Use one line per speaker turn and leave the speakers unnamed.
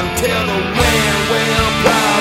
until the wind will blow.